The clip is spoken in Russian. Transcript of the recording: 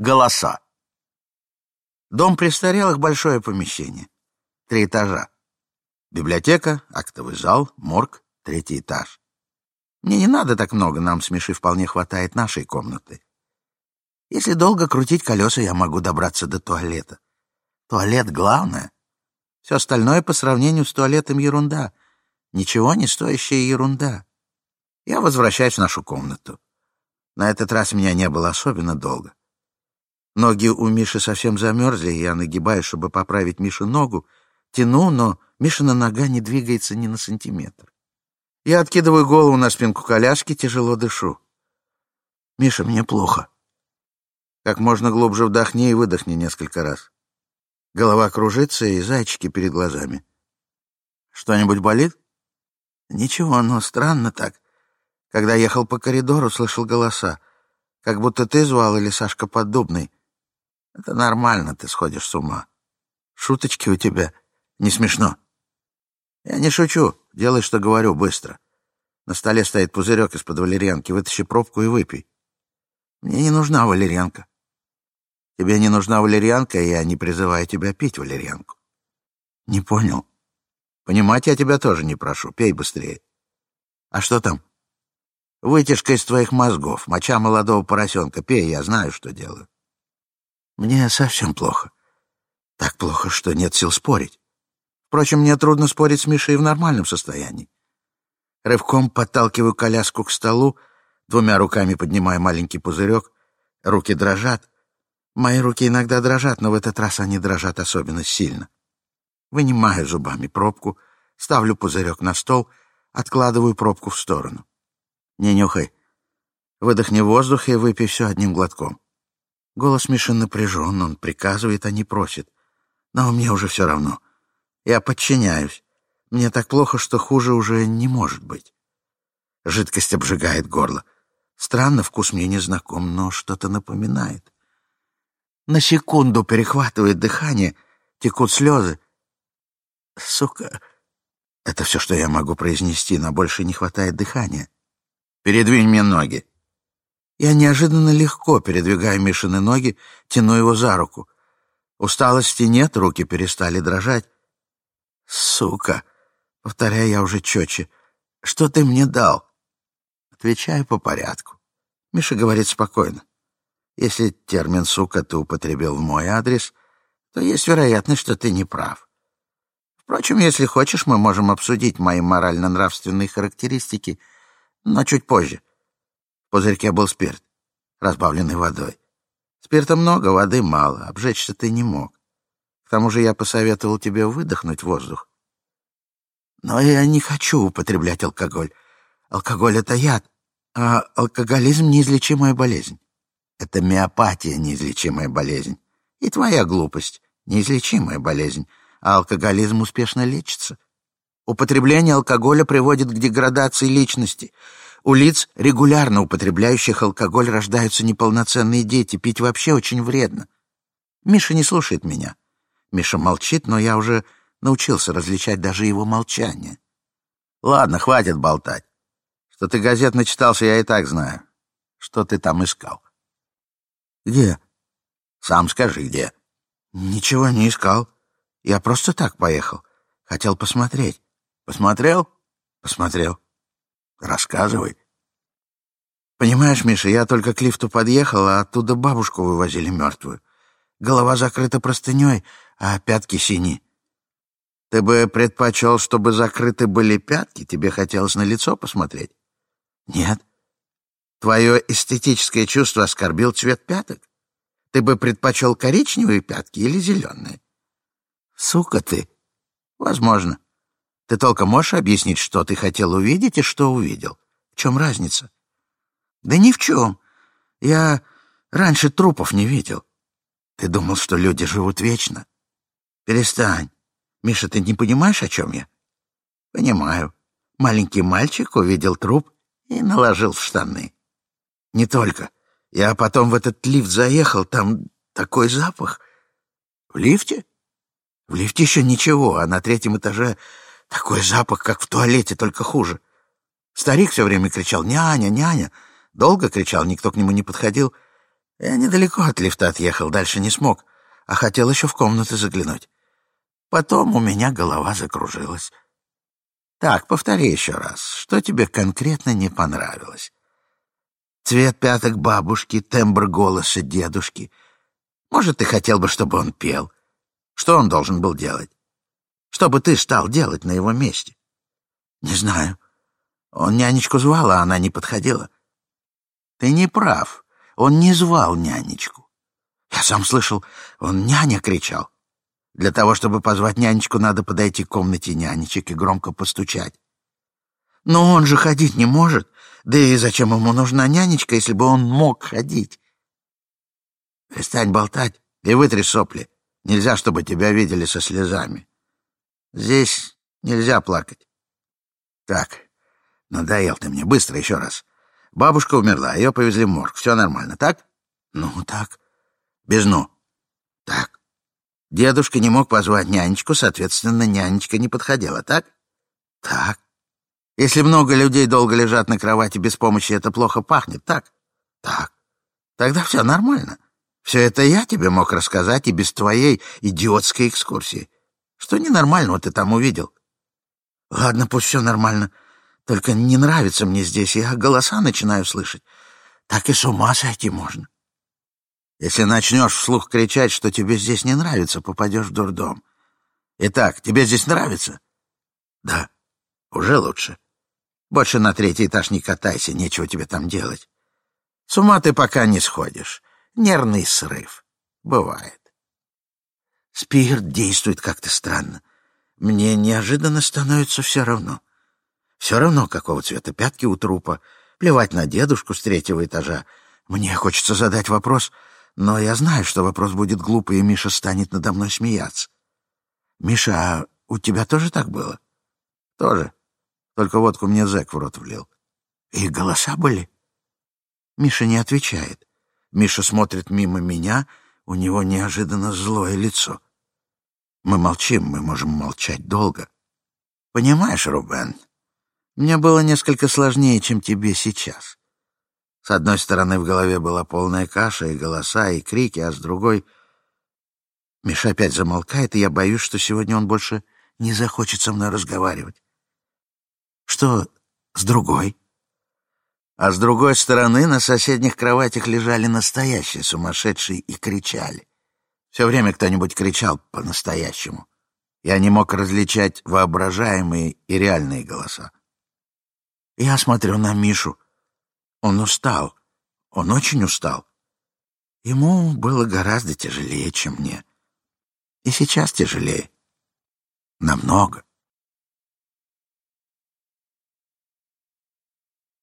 Голоса. Дом престарелых — большое помещение. Три этажа. Библиотека, актовый зал, морг, третий этаж. Мне не надо так много, нам с Мишей вполне хватает нашей комнаты. Если долго крутить колеса, я могу добраться до туалета. Туалет — главное. Все остальное по сравнению с туалетом ерунда. Ничего не стоящая ерунда. Я возвращаюсь в нашу комнату. На этот раз меня не было особенно долго. Ноги у Миши совсем замерзли, я нагибаюсь, чтобы поправить Мишу ногу, тяну, но Мишина нога не двигается ни на сантиметр. Я откидываю голову на спинку коляски, тяжело дышу. «Миша, мне плохо». Как можно глубже вдохни и выдохни несколько раз. Голова кружится и зайчики перед глазами. «Что-нибудь болит?» «Ничего, но странно так. Когда ехал по коридору, слышал голоса. Как будто ты звал или Сашка Поддубный. Это нормально, ты сходишь с ума. Шуточки у тебя. Не смешно. Я не шучу. Делай, что говорю, быстро. На столе стоит пузырек из-под валерьянки. Вытащи пробку и выпей. Мне не нужна валерьянка. Тебе не нужна валерьянка, и я не призываю тебя пить валерьянку. Не понял. Понимать я тебя тоже не прошу. Пей быстрее. А что там? Вытяжка из твоих мозгов, моча молодого поросенка. Пей, я знаю, что делаю. Мне совсем плохо. Так плохо, что нет сил спорить. Впрочем, мне трудно спорить с Мишей в нормальном состоянии. Рывком подталкиваю коляску к столу, двумя руками поднимая маленький пузырек. Руки дрожат. Мои руки иногда дрожат, но в этот раз они дрожат особенно сильно. Вынимаю зубами пробку, ставлю пузырек на стол, откладываю пробку в сторону. Не нюхай. Выдохни воздух и выпей все одним глотком. Голос Миши напряжен, он приказывает, а не просит. Но мне уже все равно. Я подчиняюсь. Мне так плохо, что хуже уже не может быть. Жидкость обжигает горло. Странно, вкус мне не знаком, но что-то напоминает. На секунду перехватывает дыхание, текут слезы. Сука, это все, что я могу произнести, но больше не хватает дыхания. Передвинь мне ноги. Я неожиданно легко передвигаю Мишины ноги, тяну его за руку. Усталости нет, руки перестали дрожать. «Сука!» — повторяю я уже четче. «Что ты мне дал?» Отвечаю по порядку. Миша говорит спокойно. «Если термин «сука» ты употребил в мой адрес, то есть вероятность, что ты не прав. Впрочем, если хочешь, мы можем обсудить мои морально-нравственные характеристики, но чуть позже. В пузырьке был спирт, разбавленный водой. Спирта много, воды мало, обжечься ты не мог. К тому же я посоветовал тебе выдохнуть воздух. Но я не хочу употреблять алкоголь. Алкоголь — это яд, а алкоголизм — неизлечимая болезнь. Это миопатия — неизлечимая болезнь. И твоя глупость — неизлечимая болезнь, а алкоголизм успешно лечится. Употребление алкоголя приводит к деградации личности — у лиц, регулярно употребляющих алкоголь, рождаются неполноценные дети. Пить вообще очень вредно. Миша не слушает меня. Миша молчит, но я уже научился различать даже его молчание. Ладно, хватит болтать. Что ты газет начитался, я и так знаю. Что ты там искал? Где? Сам скажи, где. Ничего не искал. Я просто так поехал. Хотел посмотреть. Посмотрел? Посмотрел. Рассказывай. Понимаешь, Миша, я только к лифту подъехал, а оттуда бабушку вывозили мертвую. Голова закрыта простыней, а пятки синие. Ты бы предпочел, чтобы закрыты были пятки? Тебе хотелось на лицо посмотреть? Нет. Твое эстетическое чувство оскорбил цвет пяток? Ты бы предпочел коричневые пятки или зеленые? Сука ты. Возможно. Ты толком можешь объяснить, что ты хотел увидеть и что увидел? В чем разница? Да ни в чем. Я раньше трупов не видел. Ты думал, что люди живут вечно? Перестань. Миша, ты не понимаешь, о чем я? Понимаю. Маленький мальчик увидел труп и наложил в штаны. Не только. Я потом в этот лифт заехал, там такой запах. В лифте? В лифте еще ничего, а на третьем этаже такой запах, как в туалете, только хуже. Старик все время кричал «Няня, няня!» Долго кричал, никто к нему не подходил. Я недалеко от лифта отъехал, дальше не смог, а хотел еще в комнату заглянуть. Потом у меня голова закружилась. Так, повтори еще раз, что тебе конкретно не понравилось? Цвет пяток бабушки, тембр голоса дедушки. Может, ты хотел бы, чтобы он пел? Что он должен был делать? Что бы ты стал делать на его месте? Не знаю. Он нянечку звал, а она не подходила. Ты не прав. Он не звал нянечку. Я сам слышал, он няня кричал. Для того, чтобы позвать нянечку, надо подойти к комнате нянечек и громко постучать. Но он же ходить не может. Да и зачем ему нужна нянечка, если бы он мог ходить? Перестань болтать и вытри сопли. Нельзя, чтобы тебя видели со слезами. Здесь нельзя плакать. Так, надоел ты мне. Быстро еще раз. Бабушка умерла, ее повезли в морг. Все нормально, так? Ну, так. Без «ну». Так. Дедушка не мог позвать нянечку, соответственно, нянечка не подходила, так? Так. Если много людей долго лежат на кровати без помощи, это плохо пахнет, так? Так. Тогда все нормально. Все это я тебе мог рассказать и без твоей идиотской экскурсии. Что ненормального ты там увидел? Ладно, пусть все нормально. Только не нравится мне здесь, я голоса начинаю слышать. Так и с ума сойти можно. Если начнешь вслух кричать, что тебе здесь не нравится, попадешь в дурдом. Итак, тебе здесь нравится? Да, уже лучше. Больше на третий этаж не катайся, нечего тебе там делать. С ума ты пока не сходишь. Нервный срыв. Бывает. Спирт действует как-то странно. Мне неожиданно становится все равно. Все равно, какого цвета пятки у трупа. Плевать на дедушку с третьего этажа. Мне хочется задать вопрос, но я знаю, что вопрос будет глупый, и Миша станет надо мной смеяться. «Миша, а у тебя тоже так было?» «Тоже. Только водку мне зэк в рот влил». «И голоса были?» Миша не отвечает. Миша смотрит мимо меня, у него неожиданно злое лицо. Мы молчим, мы можем молчать долго. «Понимаешь, Рубен, мне было несколько сложнее, чем тебе сейчас. С одной стороны, в голове была полная каша, и голоса, и крики, а с другой... Миша опять замолкает, и я боюсь, что сегодня он больше не захочет со мной разговаривать. Что с другой? А с другой стороны, на соседних кроватях лежали настоящие сумасшедшие и кричали. Все время кто-нибудь кричал по-настоящему. Я не мог различать воображаемые и реальные голоса. Я смотрю на Мишу. Он устал. Он очень устал. Ему было гораздо тяжелее, чем мне. И сейчас тяжелее. Намного.